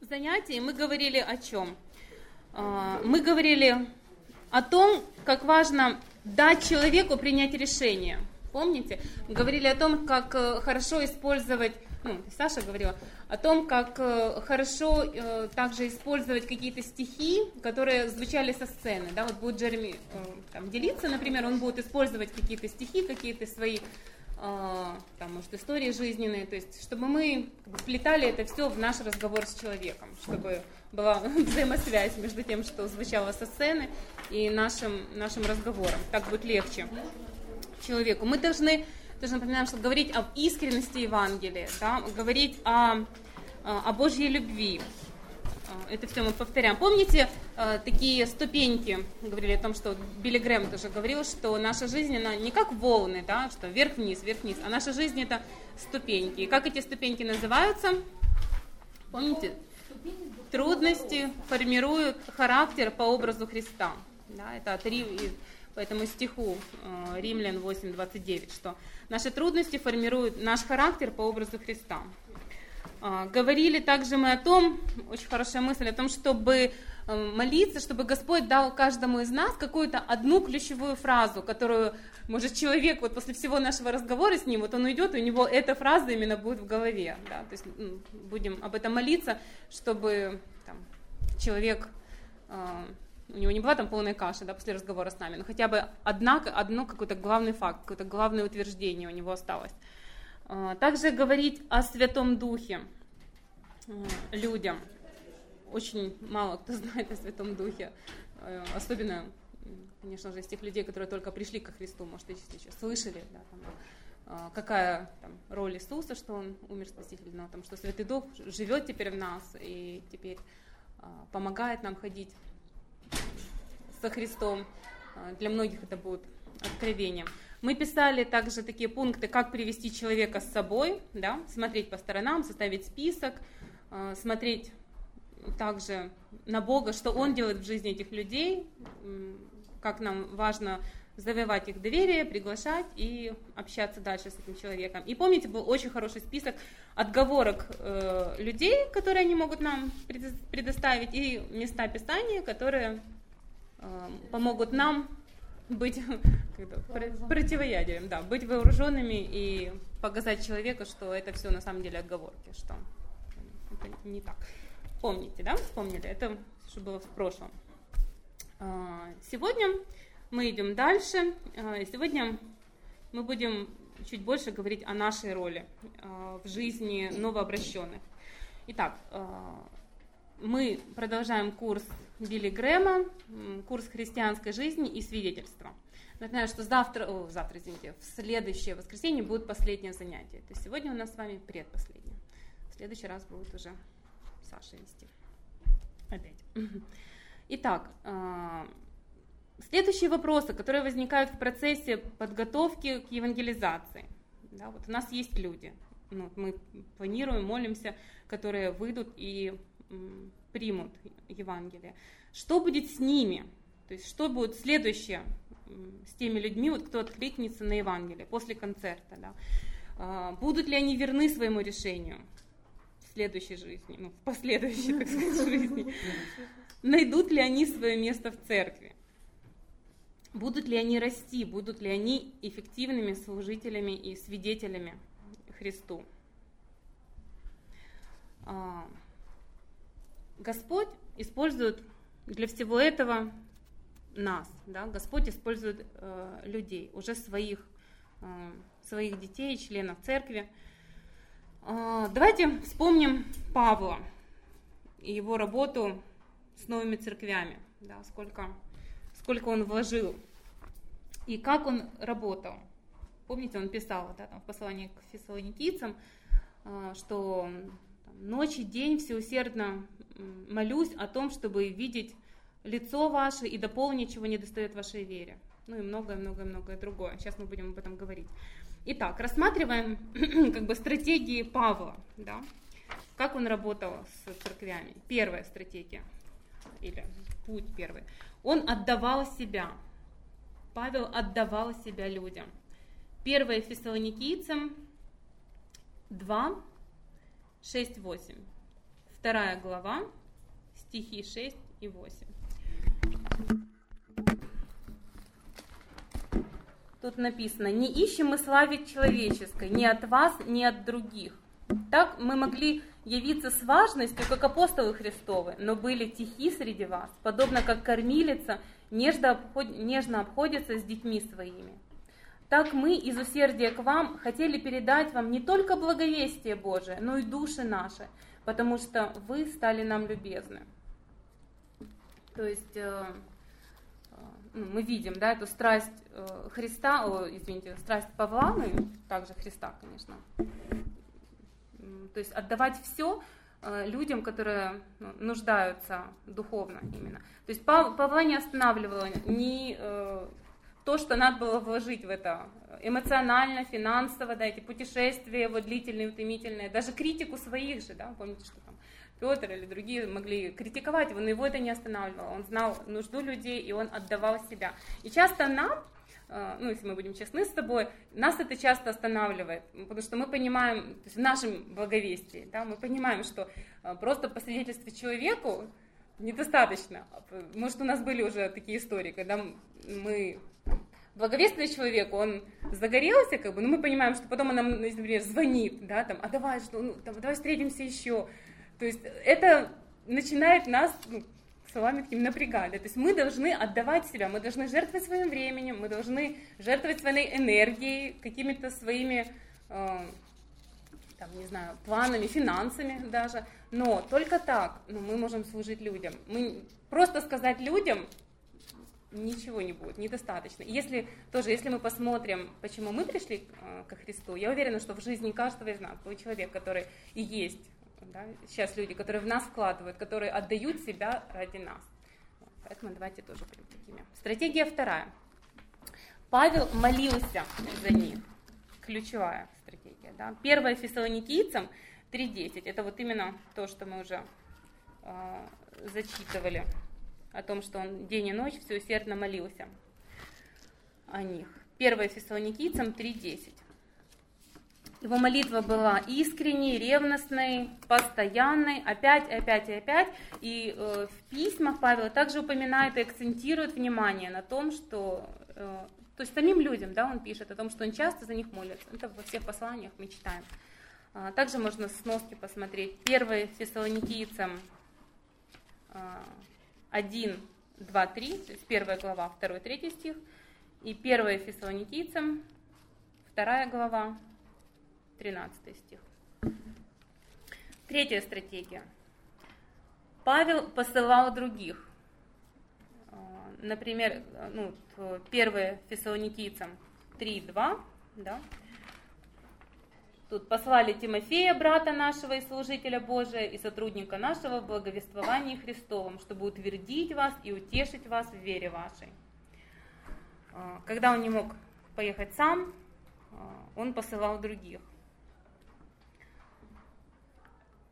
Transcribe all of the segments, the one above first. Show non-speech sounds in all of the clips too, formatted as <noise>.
занятии мы говорили о чем? А, мы говорили о том, как важно дать человеку принять решение. Помните? Говорили о том, как э, хорошо использовать, ну, Саша говорила, о том, как э, хорошо э, также использовать какие-то стихи, которые звучали со сцены. Да? Вот будет Джереми там, делиться, например, он будет использовать какие-то стихи, какие-то свои там, может, истории жизненные, то есть, чтобы мы вплетали это все в наш разговор с человеком, чтобы была <laughs> взаимосвязь между тем, что звучало со сцены, и нашим, нашим разговором. Так будет легче человеку. Мы должны, тоже напоминаем, что говорить об искренности Евангелия, да, говорить о, о Божьей любви. Это все мы повторяем. Помните а, такие ступеньки, говорили о том, что Билли Грэм тоже говорил, что наша жизнь, она не как волны, да, что вверх-вниз, вверх-вниз, а наша жизнь это ступеньки. И как эти ступеньки называются? Помните? Трудности формируют характер по образу Христа. Да, это от по этому стиху э, Римлян 8.29, что наши трудности формируют наш характер по образу Христа. А, говорили также мы о том, очень хорошая мысль, о том, чтобы э, молиться, чтобы Господь дал каждому из нас какую-то одну ключевую фразу, которую, может, человек вот после всего нашего разговора с ним, вот он уйдет, и у него эта фраза именно будет в голове. Да? То есть будем об этом молиться, чтобы там, человек э, у него не была там полная каша, да, после разговора с нами, но хотя бы одна, одно какой-то главный факт, какое-то главное утверждение у него осталось. А, также говорить о Святом Духе а, людям. Очень мало кто <laughs> знает о Святом Духе, а, особенно, конечно же, из тех людей, которые только пришли ко Христу, может, еще слышали, да, там, какая там, роль Иисуса, что Он умер спасительно, но там, что Святый Дух живет теперь в нас и теперь помогает нам ходить со Христом. А, для многих это будет откровением. Мы писали также такие пункты, как привести человека с собой, да, смотреть по сторонам, составить список, а, смотреть также на Бога, что Он делает в жизни этих людей, как нам важно завоевать их доверие, приглашать и общаться дальше с этим человеком. И помните, был очень хороший список отговорок э, людей, которые они могут нам предоставить, и места Писания, которые э, помогут нам быть <laughs> противоядием, да, быть вооруженными и показать человеку, что это все на самом деле отговорки, что это не так. Помните, да, вспомнили? Это что было в прошлом. А, сегодня мы идем дальше. А, сегодня мы будем чуть больше говорить о нашей роли а, в жизни новообращенных. Итак, мы продолжаем курс Билли Грэма, курс христианской жизни и свидетельства. Напоминаю, что завтра, о, завтра, извините, в следующее воскресенье будет последнее занятие. То есть сегодня у нас с вами предпоследнее. В следующий раз будет уже Саша вести. Опять. <laughs> Итак, а, следующие вопросы, которые возникают в процессе подготовки к евангелизации. Да, вот у нас есть люди, ну, мы планируем, молимся, которые выйдут и примут Евангелие. Что будет с ними? То есть что будет следующее с теми людьми, вот, кто откликнется на Евангелие после концерта? Да? А, будут ли они верны своему решению в следующей жизни, ну, в последующей, так сказать, жизни? Найдут ли они свое место в церкви? Будут ли они расти, будут ли они эффективными служителями и свидетелями Христу? Господь использует для всего этого нас, да? Господь использует э, людей, уже своих, э, своих детей, членов церкви. Э, давайте вспомним Павла и его работу с новыми церквями, да? сколько, сколько он вложил и как он работал. Помните, он писал да, там, в послании к фессалоникийцам, э, что ночь и день всеусердно молюсь о том, чтобы видеть лицо ваше и дополнить, чего не достает вашей вере. Ну и многое-многое-многое другое. Сейчас мы будем об этом говорить. Итак, рассматриваем <clears throat> как бы стратегии Павла, да? как он работал с церквями. Первая стратегия, или путь первый. Он отдавал себя. Павел отдавал себя людям. Первое Фессалоникийцам 2, 6, 8 вторая глава, стихи 6 и 8. Тут написано, не ищем мы славы человеческой, ни от вас, ни от других. Так мы могли явиться с важностью, как апостолы Христовы, но были тихи среди вас, подобно как кормилица нежно, обход... нежно обходится с детьми своими. Так мы из усердия к вам хотели передать вам не только благовестие Божие, но и души наши, потому что вы стали нам любезны. То есть э, э, ну, мы видим да, эту страсть э, Христа, о, извините, страсть Павла, ну и также Христа, конечно. То есть отдавать все людям, которые ну, нуждаются духовно именно. То есть Павла не останавливало ни то, что надо было вложить в это эмоционально, финансово, да, эти путешествия его длительные, утомительные, даже критику своих же, да, помните, что там Петр или другие могли критиковать его, но его это не останавливало. Он знал нужду людей, и он отдавал себя. И часто нам, э, ну, если мы будем честны с тобой, нас это часто останавливает, потому что мы понимаем, то есть в нашем благовестии, да, мы понимаем, что э, просто посвидетельствовать человеку недостаточно. Может, у нас были уже такие истории, когда мы благовестный человек, он загорелся, как бы, но мы понимаем, что потом он нам, например, звонит, да, там, а давай, что, ну, там, давай встретимся еще. То есть это начинает нас, ну, словами таким напрягать. То есть мы должны отдавать себя, мы должны жертвовать своим временем, мы должны жертвовать своей энергией, какими-то своими, э, там, не знаю, планами, финансами даже. Но только так ну, мы можем служить людям. Мы просто сказать людям, ничего не будет, недостаточно. Если тоже, если мы посмотрим, почему мы пришли э, ко Христу, я уверена, что в жизни каждого из нас был человек, который и есть да, сейчас люди, которые в нас вкладывают, которые отдают себя ради нас. Поэтому давайте тоже будем такими. Стратегия вторая. Павел молился за них. Ключевая стратегия. Да? Первая фессалоникийцам 3.10. Это вот именно то, что мы уже э, зачитывали о том, что он день и ночь все усердно молился о них. 1 Фессалоникийцам 3.10. Его молитва была искренней, ревностной, постоянной, опять, опять и опять. И э, в письмах Павел также упоминает и акцентирует внимание на том, что, э, то есть самим людям, да, он пишет о том, что он часто за них молится. Это во всех посланиях мы читаем. А, также можно сноски посмотреть. 1 Фессалоникийцам а, 1, 2, 3, то есть первая глава, 2, 3 стих, и 1 Фессалоникийцам, вторая глава, 13 стих. Третья стратегия. Павел посылал других. А, например, ну, 1 Фессалоникийцам 3.2, да, Тут послали Тимофея, брата нашего и служителя Божия, и сотрудника нашего в благовествовании Христовом, чтобы утвердить вас и утешить вас в вере вашей. А, когда он не мог поехать сам, а, он посылал других.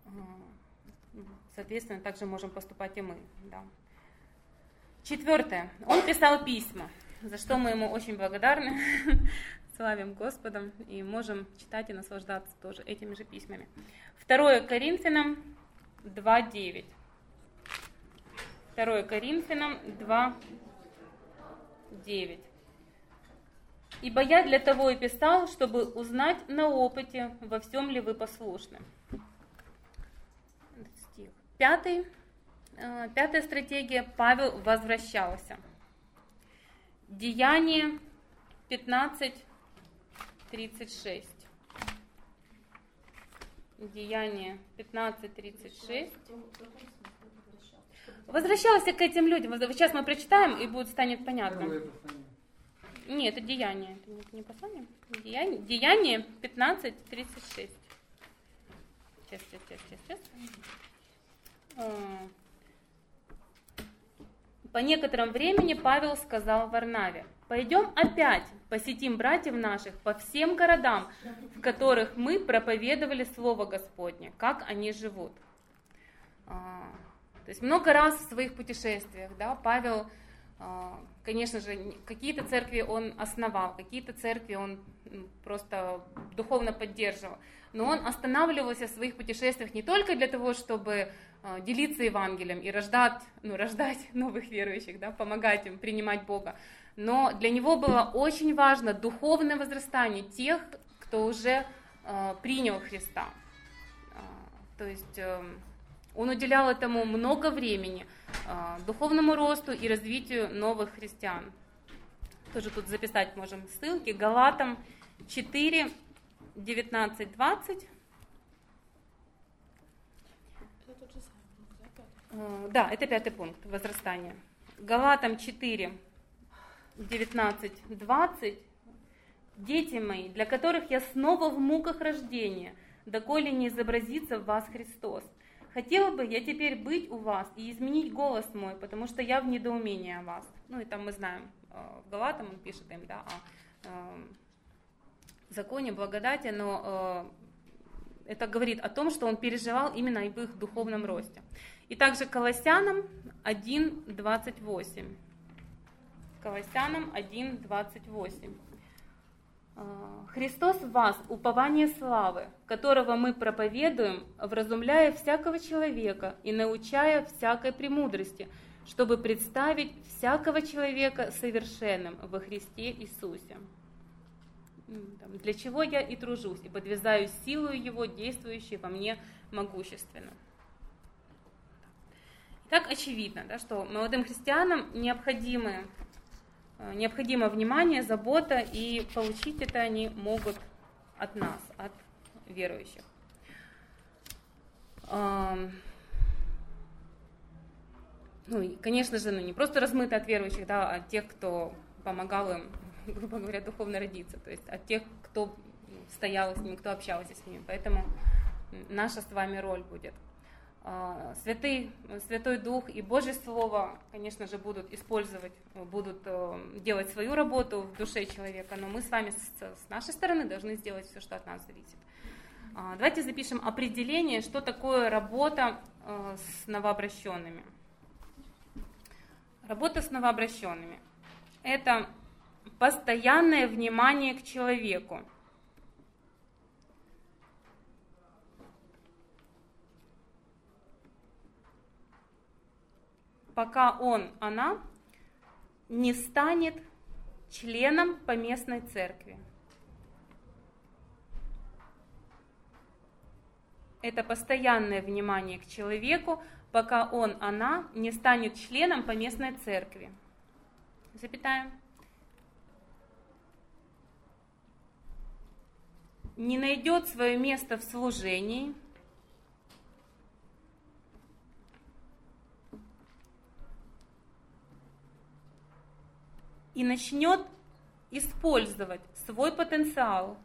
А, соответственно, также можем поступать и мы. Да. Четвертое. Он писал письма, за что мы ему очень благодарны <laughs> славим Господом и можем читать и наслаждаться тоже этими же письмами. Второе Коринфянам 2.9. Второе Коринфянам 2.9. Ибо я для того и писал, чтобы узнать на опыте, во всем ли вы послушны. Пятый, э, пятая стратегия. Павел возвращался. Деяние 15, 36. Деяние 15.36. Возвращался к этим людям. Сейчас мы прочитаем, и будет станет понятно. Нет, это деяние. Это не послание. Деяние, деяние 15.36. Сейчас, сейчас, сейчас, сейчас, сейчас. По некотором времени Павел сказал Варнаве, Пойдем опять посетим братьев наших по всем городам, в которых мы проповедовали Слово Господне, как они живут. А, то есть много раз в своих путешествиях да, Павел конечно же, какие-то церкви он основал, какие-то церкви он просто духовно поддерживал. Но он останавливался в своих путешествиях не только для того, чтобы а, делиться Евангелием и рождать, ну, рождать <laughs> новых верующих, да, помогать им принимать Бога, но для него было очень важно духовное возрастание тех, кто уже э, принял Христа. То есть э, он уделял этому много времени, э, духовному росту и развитию новых христиан. Тоже тут записать можем ссылки. Галатам 4, 19, 20. Да, это пятый пункт возрастания. Галатам 4, 19, 20. Дети мои, для которых я снова в муках рождения, доколе не изобразится в вас Христос. Хотела бы я теперь быть у вас и изменить голос мой, потому что я в недоумении о вас. Ну и там мы знаем, э, в Галатам он пишет им, да, о э, законе благодати, но э, это говорит о том, что он переживал именно об их духовном росте. И также Колоссянам 1.28. Колоссянам 1.28. А, Христос в вас, упование славы, которого мы проповедуем, вразумляя всякого человека и научая всякой премудрости, чтобы представить всякого человека совершенным во Христе Иисусе. Для чего я и тружусь, и подвязаю силу Его, действующей во мне могущественно. Так очевидно, да, что молодым христианам необходимы Э, необходимо внимание, забота, и получить это они могут от нас, от верующих. Ну конечно же, ну, не просто размыто от верующих, да, а от тех, кто помогал им, <laughs> грубо говоря, духовно родиться, то есть от тех, кто стоял с ними, кто общался с ними. Поэтому наша с вами роль будет – Святый, Святой Дух и Божье Слово, конечно же, будут использовать, будут э, делать свою работу в душе человека, но мы с вами с нашей стороны должны сделать все, что от нас зависит. А, давайте запишем определение, что такое работа э, с новообращенными. Работа с новообращенными – это постоянное внимание к человеку – пока он, она не станет членом поместной церкви. Это постоянное внимание к человеку, пока он, она не станет членом поместной церкви. Запятая. Не найдет свое место в служении – и начнет использовать свой потенциал.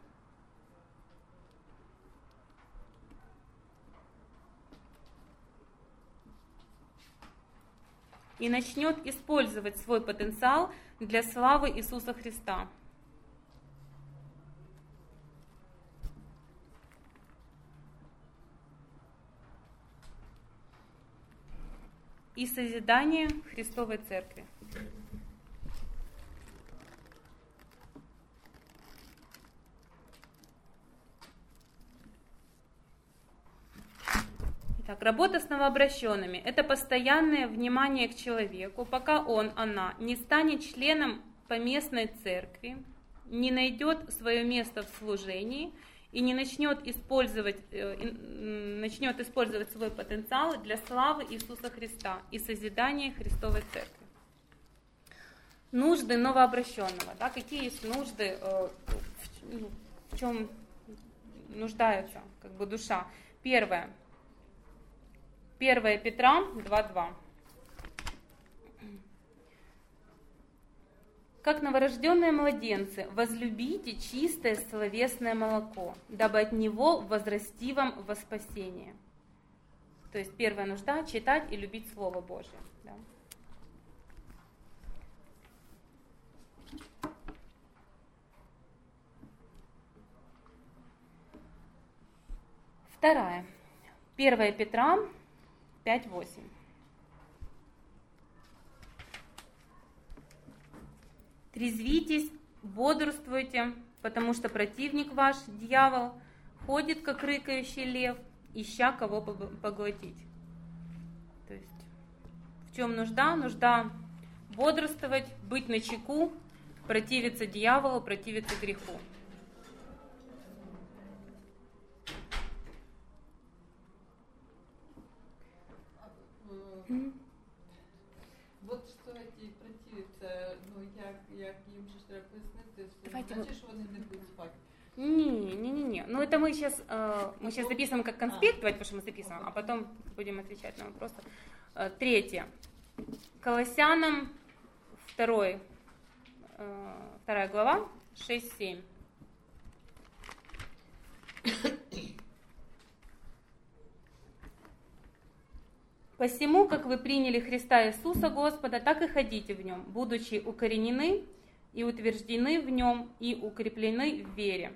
И начнет использовать свой потенциал для славы Иисуса Христа. и созидание Христовой Церкви. Так, работа с новообращенными – это постоянное внимание к человеку, пока он, она не станет членом поместной церкви, не найдет свое место в служении и не начнет использовать, э, начнет использовать свой потенциал для славы Иисуса Христа и созидания Христовой Церкви. Нужды новообращенного. Да, какие есть нужды, э, в, ну, чем нуждается как бы, душа? Первое – 1 Петра 2.2. Как новорожденные младенцы, возлюбите чистое словесное молоко, дабы от него возрасти вам во спасение. То есть первая нужда – читать и любить Слово Божье. Да. Вторая. 1 Петра 5.8. Трезвитесь, бодрствуйте, потому что противник ваш, дьявол, ходит, как рыкающий лев, ища кого поглотить. То есть в чем нужда? Нужда бодрствовать, быть на чеку, противиться дьяволу, противиться греху. Вот що ті противиться, ну як, як їм же треба пояснити, що Давайте значить, що вони не будуть спати. Не, не, не, не. Ну это мы сейчас, э, мы сейчас записываем как конспект, давайте, потому что мы записываем, а потом будем отвечать на вопросы. Э, третье. Колоссянам второй, э, вторая глава, 6-7. Посему, как вы приняли Христа Иисуса Господа, так и ходите в нем, будучи укоренены и утверждены в нем и укреплены в вере,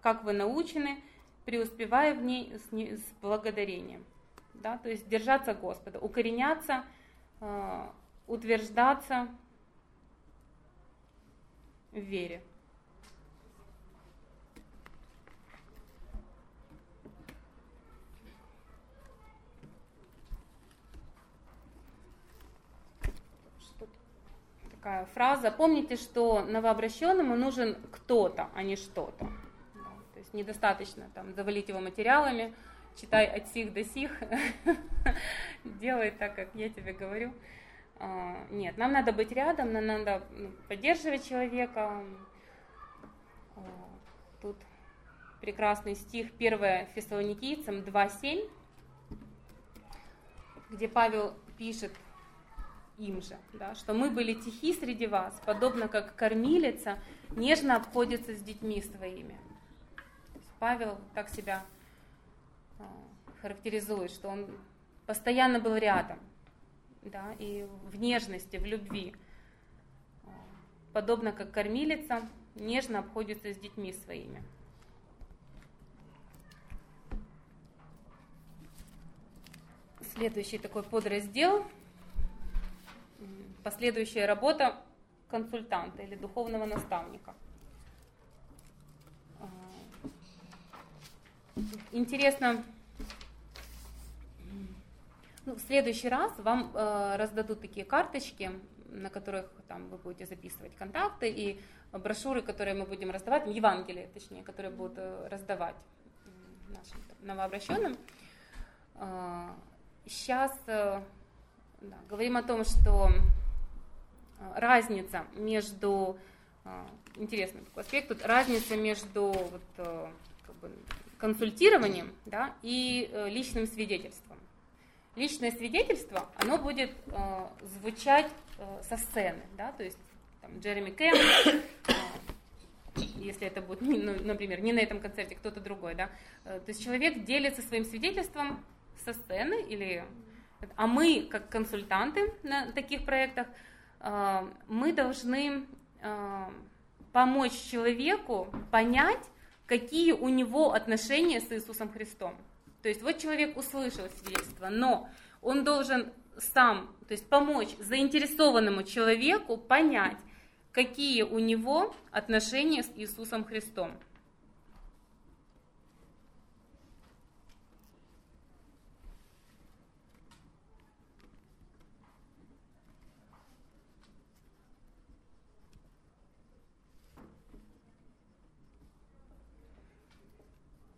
как вы научены, преуспевая в ней с, благодарением. Да? То есть держаться Господа, укореняться, э, утверждаться в вере. Такая фраза. Помните, что новообращенному нужен кто-то, а не что-то. То есть недостаточно там завалить его материалами, читай от сих до сих, <laughs> делай так, как я тебе говорю. А, нет, нам надо быть рядом, нам надо ну, поддерживать человека. А, тут прекрасный стих 1 Фессалоникийцам 2.7, где Павел пишет им же, да, что мы были тихи среди вас, подобно как кормилица нежно обходится с детьми своими. Павел так себя а, характеризует, что он постоянно был рядом, да, и в нежности, в любви, а, подобно как кормилица нежно обходится с детьми своими. Следующий такой подраздел последующая работа консультанта или духовного наставника. А, интересно, ну, в следующий раз вам э, раздадут такие карточки, на которых там, вы будете записывать контакты и брошюры, которые мы будем раздавать, Евангелие, точнее, которые будут э, раздавать нашим новообращенным. Сейчас э, да, говорим о том, что разница между, э, интересный такой аспект, тут разница между вот, э, как бы, консультированием да, и личным свидетельством. Личное свидетельство, оно будет э, звучать э, со сцены, да, то есть там, Джереми Кэм, э, если это будет, ну, например, не на этом концерте, кто-то другой, да, то есть человек делится своим свидетельством со сцены, или, а мы, как консультанты на таких проектах, Э, мы должны э, помочь человеку понять, какие у него отношения с Иисусом Христом. То есть вот человек услышал свидетельство, но он должен сам, то есть помочь заинтересованному человеку понять, какие у него отношения с Иисусом Христом.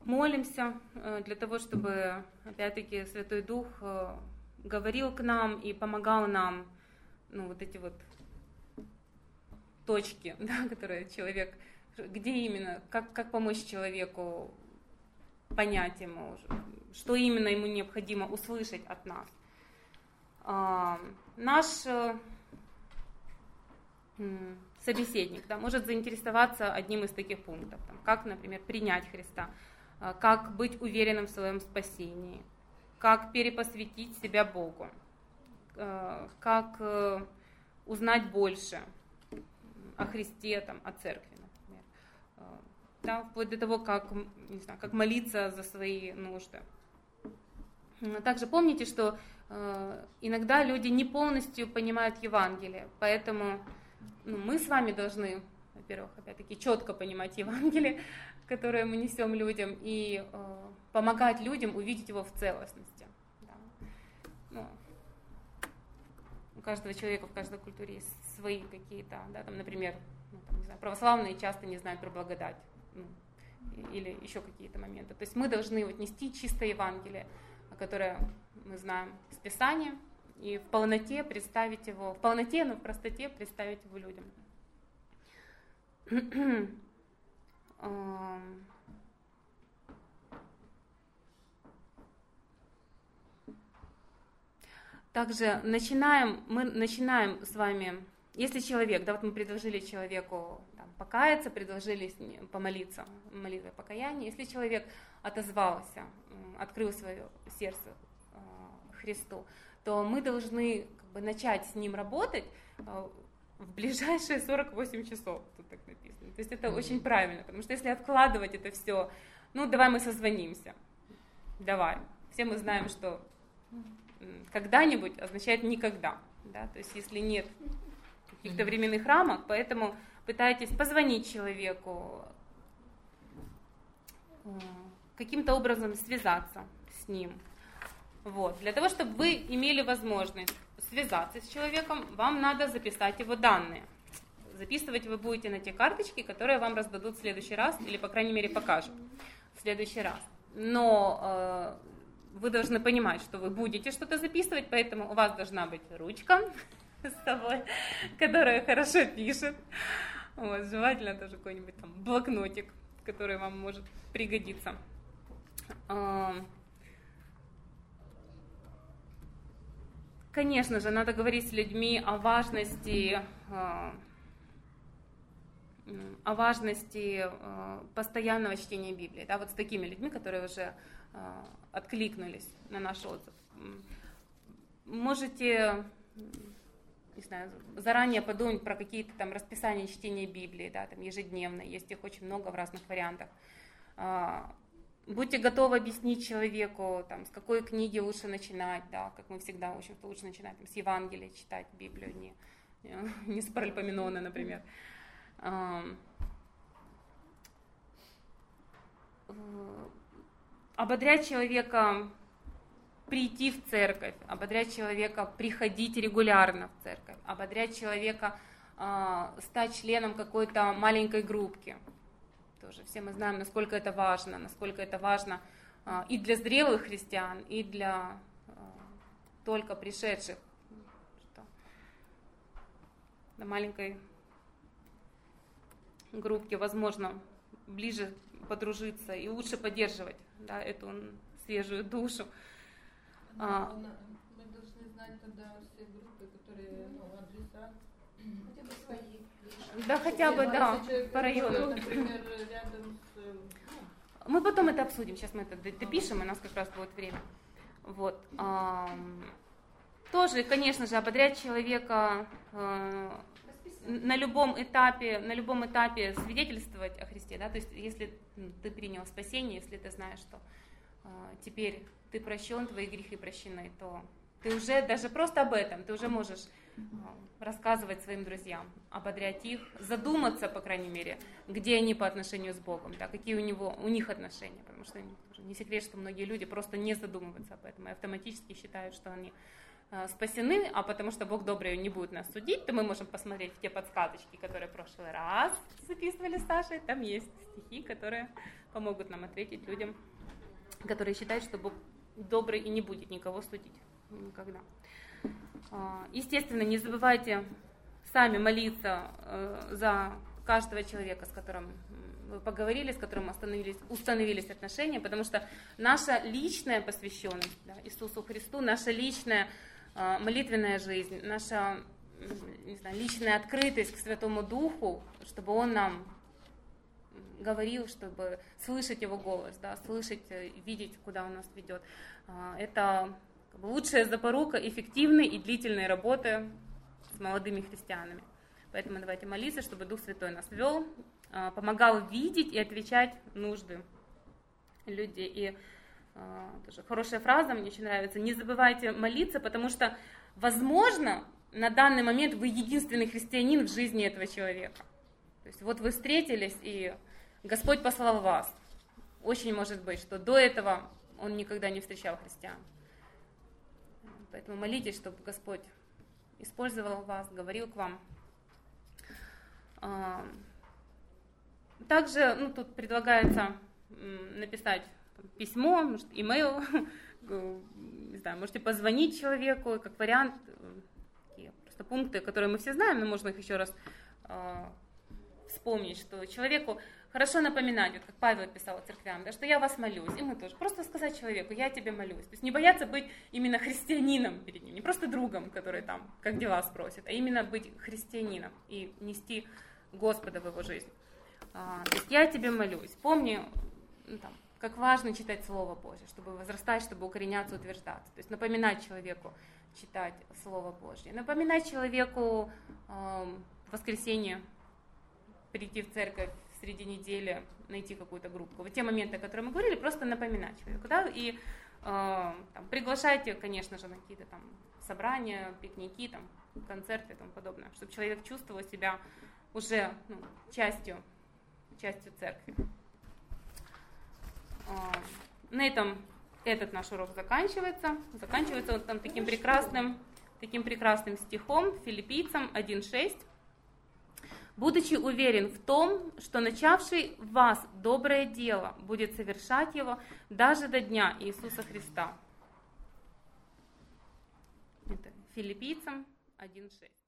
Молимся э, для того, чтобы, опять-таки, Святой Дух э, говорил к нам и помогал нам, ну, вот эти вот точки, <laughs> да, которые человек, где именно, как, как помочь человеку понять ему, что именно ему необходимо услышать от нас. А, наш э, собеседник да, может заинтересоваться одним из таких пунктов, там, как, например, принять Христа, как быть уверенным в своем спасении, как перепосвятить себя Богу, а, как э, узнать больше о Христе, там, о церкви, например. А, да, вплоть до того, как, не знаю, как молиться за свои нужды. Также помните, что э, иногда люди не полностью понимают Евангелие, поэтому ну, мы с вами должны, во-первых, опять-таки четко понимать <laughs> Евангелие, которое мы несем людям, и э, помогать людям увидеть его в целостности. Да. Ну, у каждого человека в каждой культуре есть свои какие-то, да, там, например, ну, там, не знаю, православные часто не знают про благодать. Ну, или еще какие-то моменты. То есть мы должны вот нести чистое Евангелие, которое мы знаем с Писания, и в полноте представить его, в полноте, но в простоте представить его людям. <clears throat> Также начинаем, мы начинаем с вами, если человек, да, вот мы предложили человеку там, покаяться, предложили помолиться, молитвой покаяния, если человек отозвался, открыл свое сердце а, Христу, то мы должны как бы, начать с ним работать а, в ближайшие 48 часов, тут так написано. То есть это очень правильно, потому что если откладывать это все, ну давай мы созвонимся, давай. Все мы знаем, что когда-нибудь означает никогда, да, то есть если нет каких-то временных рамок, поэтому пытайтесь позвонить человеку, каким-то образом связаться с ним. Вот. Для того, чтобы вы имели возможность связаться с человеком, вам надо записать его данные. Записывать вы будете на те карточки, которые вам раздадут в следующий раз, или, по крайней мере, покажут в следующий раз. Но э, вы должны понимать, что вы будете что-то записывать, поэтому у вас должна быть ручка <laughs> с собой, которая хорошо пишет. Вот, желательно тоже какой-нибудь там блокнотик, который вам может пригодиться. Конечно же, надо говорить с людьми о важности, а, о важности а, постоянного чтения Библии. Да, вот с такими людьми, которые уже а, откликнулись на наш отзыв. Можете не знаю, заранее подумать про какие-то там расписания чтения Библии, да, там ежедневно, есть их очень много в разных вариантах. Будьте готовы объяснить человеку, там, с какой книги лучше начинать, да, как мы всегда, в общем-то, лучше начинать там, с Евангелия читать Библию, не, <laughs> не с Паральпоменона, например. Э, ободрять человека прийти в церковь, ободрять человека приходить регулярно в церковь, ободрять человека э, стать членом какой-то маленькой группки, тоже. Все мы знаем, насколько это важно, насколько это важно а, и для зрелых христиан, и для а, только пришедших. Что на маленькой группке возможно ближе подружиться и лучше поддерживать да, эту свежую душу. А, мы должны знать тогда все группы, которые ну, адреса, хотя бы свои. Да, хотя бы, да, по району. Мы потом это обсудим, сейчас мы это допишем, у нас как раз будет время. Вот. Тоже, конечно же, ободрять человека э, на любом этапе, на любом этапе свидетельствовать о Христе, да, то есть если ты принял спасение, если ты знаешь, что э, теперь ты прощен, твои грехи прощены, то ты уже даже просто об этом, ты уже можешь рассказывать своим друзьям, ободрять их, задуматься, по крайней мере, где они по отношению с Богом, да, какие у, него, у них отношения, потому что не секрет, что многие люди просто не задумываются об этом и автоматически считают, что они э, спасены, а потому что Бог добрый не будет нас судить, то мы можем посмотреть в те подсказочки, которые в прошлый раз записывали с Сашей, там есть стихи, которые помогут нам ответить людям, которые считают, что Бог добрый и не будет никого судить никогда. А, естественно, не забывайте сами молиться э, за каждого человека, с которым вы поговорили, с которым остановились, установились отношения, потому что наша личная посвященность да, Иисусу Христу, наша личная э, молитвенная жизнь, наша не знаю, личная открытость к Святому Духу, чтобы Он нам говорил, чтобы слышать Его голос, да, слышать, э, видеть, куда Он нас ведет. А, это лучшая запорука эффективной и длительной работы с молодыми христианами. Поэтому давайте молиться, чтобы Дух Святой нас вел, а, помогал видеть и отвечать нужды людей. И а, тоже хорошая фраза, мне очень нравится, не забывайте молиться, потому что, возможно, на данный момент вы единственный христианин в жизни этого человека. То есть вот вы встретились, и Господь послал вас. Очень может быть, что до этого он никогда не встречал христиан. Поэтому молитесь, чтобы Господь использовал вас, говорил к вам. А, также ну, тут предлагается написать письмо, может, имейл, <laughs> не знаю, можете позвонить человеку, как вариант, такие просто пункты, которые мы все знаем, но можно их еще раз э, вспомнить, что человеку хорошо напоминать, вот как Павел писал церквям, да, что я вас молюсь, и мы тоже. Просто сказать человеку, я тебе молюсь. То есть не бояться быть именно христианином перед ним, не просто другом, который там, как дела спросит, а именно быть христианином и нести Господа в его жизнь. А, то есть я тебе молюсь. Помни, ну, там, как важно читать Слово Божье, чтобы возрастать, чтобы укореняться, утверждаться. То есть напоминать человеку читать Слово Божье. Напоминать человеку э, в воскресенье прийти в церковь среди недели, найти какую-то группу. Вот те моменты, о которых мы говорили, просто напоминать человеку. Да? И э, там, приглашайте, конечно же, на какие-то там собрания, пикники, там, концерты и тому подобное, чтобы человек чувствовал себя уже ну, частью, частью церкви. Э, на этом этот наш урок заканчивается. Заканчивается он там таким прекрасным, таким прекрасным стихом филиппийцам 1.6 будучи уверен в том, что начавший в вас доброе дело будет совершать его даже до дня Иисуса Христа. Это филиппийцам 1.6.